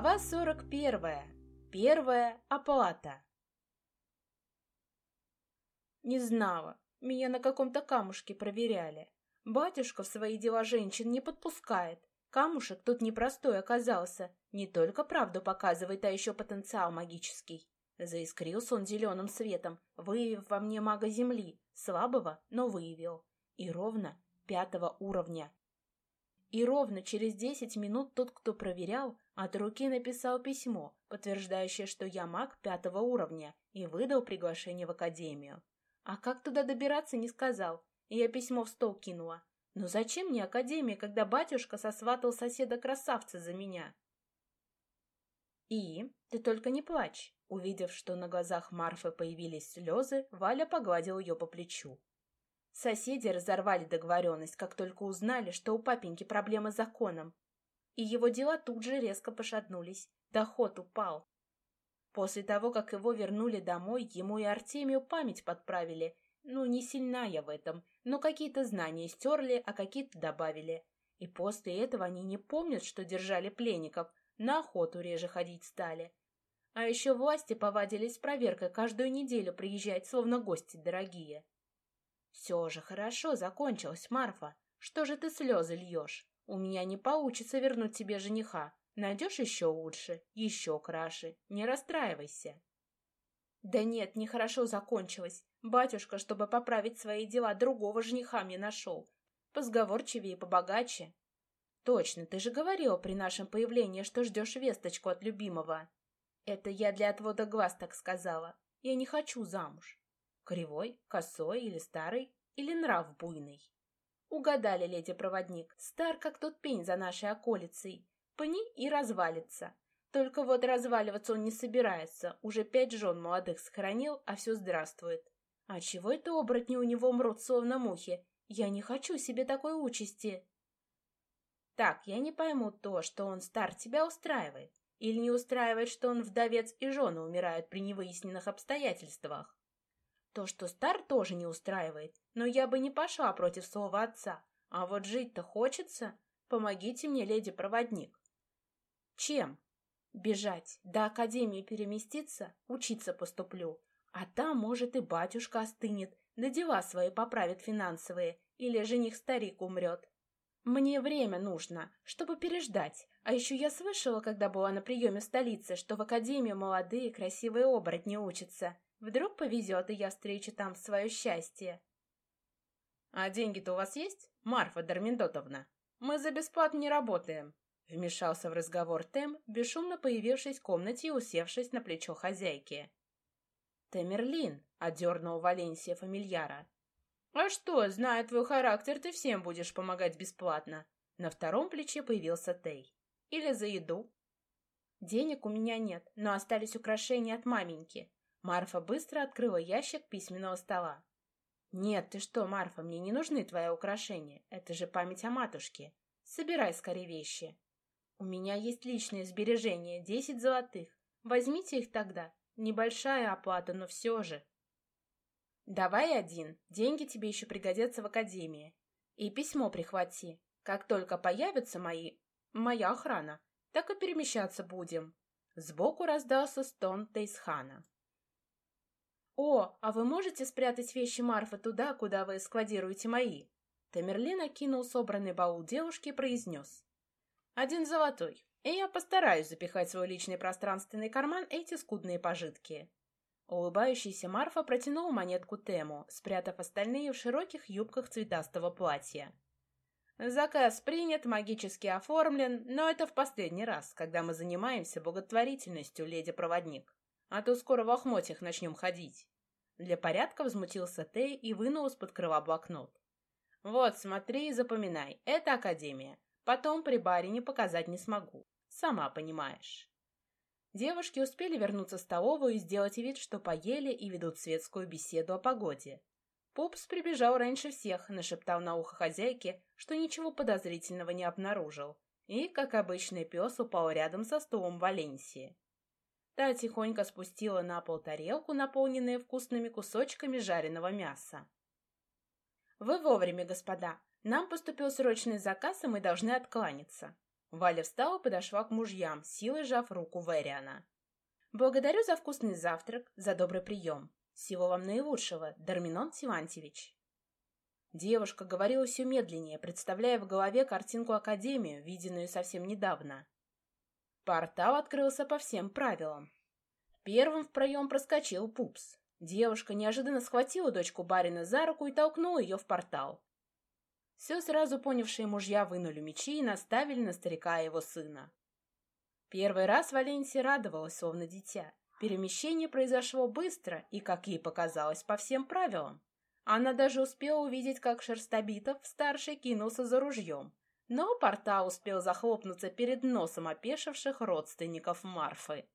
Глава 41. Первая оплата. Не знала. Меня на каком-то камушке проверяли. Батюшка в свои дела женщин не подпускает. Камушек тут непростой оказался. Не только правду показывает, а еще потенциал магический. Заискрился он зеленым светом, выявив во мне мага земли. Слабого, но выявил. И ровно пятого уровня. И ровно через десять минут тот, кто проверял, от руки написал письмо, подтверждающее, что я маг пятого уровня, и выдал приглашение в академию. А как туда добираться, не сказал, и я письмо в стол кинула. Но зачем мне академия, когда батюшка сосватал соседа-красавца за меня? И ты только не плачь. Увидев, что на глазах Марфы появились слезы, Валя погладил ее по плечу. Соседи разорвали договоренность, как только узнали, что у папеньки проблемы с законом, и его дела тут же резко пошатнулись. Доход упал. После того, как его вернули домой, ему и Артемию память подправили. Ну, не сильна я в этом, но какие-то знания стерли, а какие-то добавили. И после этого они не помнят, что держали пленников, на охоту реже ходить стали. А еще власти повадились проверкой каждую неделю приезжать, словно гости дорогие. Все же хорошо закончилось, Марфа. Что же ты слезы льешь? У меня не получится вернуть тебе жениха. Найдешь еще лучше, еще краше. Не расстраивайся. Да нет, нехорошо закончилось. Батюшка, чтобы поправить свои дела, другого жениха мне нашел. Позговорчивее и побогаче. Точно, ты же говорила при нашем появлении, что ждешь весточку от любимого. Это я для отвода глаз так сказала. Я не хочу замуж. Кривой, косой или старый, или нрав буйный. Угадали, леди-проводник, стар, как тот пень за нашей околицей. Пни и развалится. Только вот разваливаться он не собирается. Уже пять жен молодых сохранил, а все здравствует. А чего это оборотни у него мрут, словно мухи? Я не хочу себе такой участи. Так, я не пойму то, что он стар тебя устраивает. Или не устраивает, что он вдовец и жены умирают при невыясненных обстоятельствах. То, что стар тоже не устраивает, но я бы не пошла против слова отца. А вот жить-то хочется. Помогите мне, леди-проводник. Чем? Бежать, до академии переместиться, учиться поступлю. А там, может, и батюшка остынет, да дела свои поправит финансовые, или жених-старик умрет. Мне время нужно, чтобы переждать. А еще я слышала, когда была на приеме в столице, что в академии молодые красивые оборотни учатся. Вдруг повезет, и я встречу там свое счастье. А деньги-то у вас есть, Марфа Дарминдотовна? Мы за бесплатно не работаем. Вмешался в разговор Тем, бесшумно появившись в комнате и усевшись на плечо хозяйки. «Темерлин», — одернул Валенсия фамильяра. «А что, зная твой характер, ты всем будешь помогать бесплатно». На втором плече появился Тей. «Или за еду». «Денег у меня нет, но остались украшения от маменьки. Марфа быстро открыла ящик письменного стола. «Нет, ты что, Марфа, мне не нужны твои украшения. Это же память о матушке. Собирай скорее вещи. У меня есть личные сбережения, десять золотых. Возьмите их тогда. Небольшая оплата, но все же». «Давай один. Деньги тебе еще пригодятся в академии. И письмо прихвати. Как только появятся мои... моя охрана, так и перемещаться будем». Сбоку раздался стон Тейсхана. «О, а вы можете спрятать вещи Марфы туда, куда вы складируете мои?» Тамерлин окинул собранный баул девушки и произнес. «Один золотой, и я постараюсь запихать в свой личный пространственный карман эти скудные пожитки». Улыбающаяся Марфа протянула монетку Тему, спрятав остальные в широких юбках цветастого платья. «Заказ принят, магически оформлен, но это в последний раз, когда мы занимаемся благотворительностью, леди-проводник а то скоро в охмотьях начнем ходить. Для порядка возмутился Тей и вынул из-под крыла блокнот. Вот, смотри и запоминай, это академия. Потом при барине показать не смогу. Сама понимаешь. Девушки успели вернуться в столовую и сделать вид, что поели и ведут светскую беседу о погоде. Пупс прибежал раньше всех, нашептал на ухо хозяйке, что ничего подозрительного не обнаружил, и, как обычный пес, упал рядом со стулом Валенсии. Та тихонько спустила на пол тарелку, наполненную вкусными кусочками жареного мяса. «Вы вовремя, господа. Нам поступил срочный заказ, и мы должны откланяться». Валя встала и подошла к мужьям, силой сжав руку Вэриана. «Благодарю за вкусный завтрак, за добрый прием. Всего вам наилучшего, Дарминон Силантьевич». Девушка говорила все медленнее, представляя в голове картинку Академию, виденную совсем недавно. Портал открылся по всем правилам. Первым в проем проскочил Пупс. Девушка неожиданно схватила дочку барина за руку и толкнула ее в портал. Все сразу понявшие мужья вынули мечи и наставили на старика и его сына. Первый раз Валенсия радовалась, словно дитя. Перемещение произошло быстро и, как ей показалось, по всем правилам. Она даже успела увидеть, как Шерстобитов, старший, кинулся за ружьем. Но портал успел захлопнуться перед носом опешивших родственников Марфы.